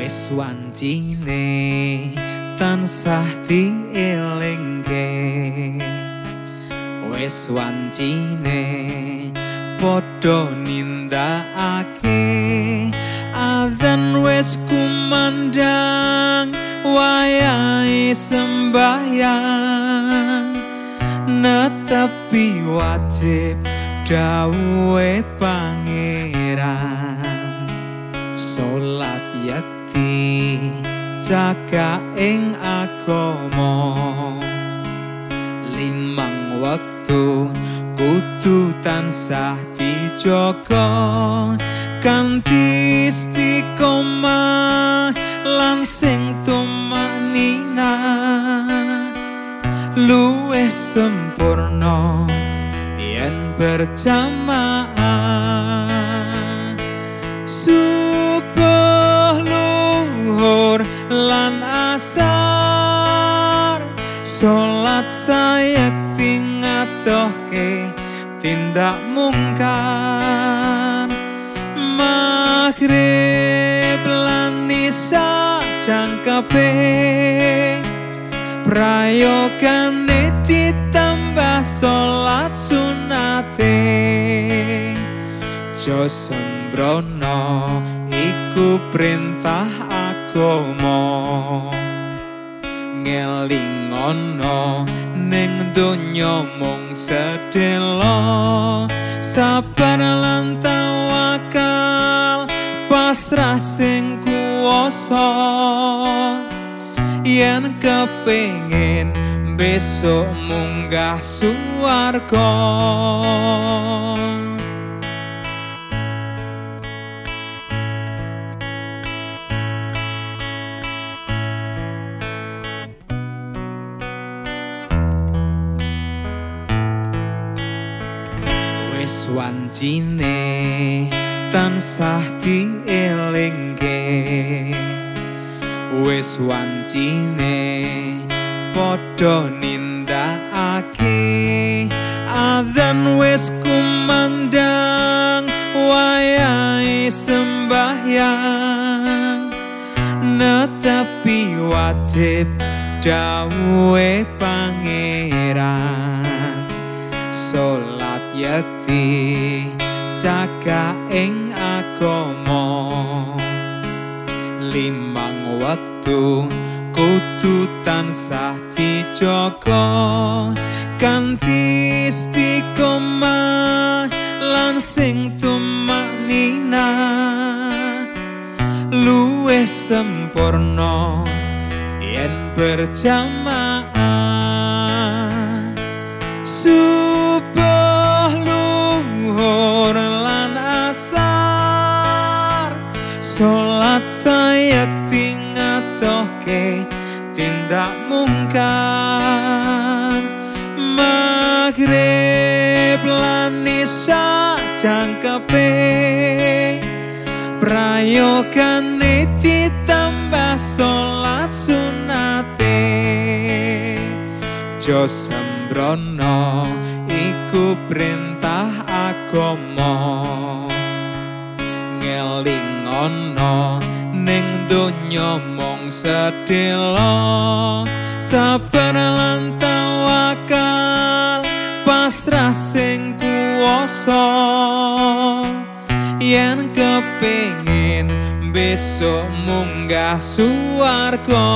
wis wancine tansah dielingke. Wis wancine padha nindakake adzan wis kumandang wayahe sembahyang. Netepi wajib dawe pangeran salat yakti jaga ing agama. Limang wektu kudu tansah dijaga. Kanthi istiqomah lan sing tumanina luwih sempurna yen berjamaah ngatohke tindak mungkar. Maghrib lan nisa jangkepe prayogane ditambah salat sunate. Jo sembrono iku perintah agama. Ngelingono ning donya mung sedelo sabar lan tawakal pasrah sing kuwasa. Yen kepengin besok munggah suwarga wis wancine tansah dielingke. Wis wancine padha nindakake. Adzan wis kumandang wayahe sembahyang. Netepi wajib dawe pangeran salat yakti jaga ing agama. Limang wektu kudu tansah dijaga kanthi istiqomah lan sing tumanina. Luwih sempurna yen berjamaah sayekti ngatohke tindak mungkar. Maghrib lan nisa jangkepe prayogane ditambah salat sunate. Jo sembrono iku perintah agama. Ngelingono ning donya mung sedelo sabar lan tawakal pasrah sing kuwasa. Yen kepengin besok munggah suwarga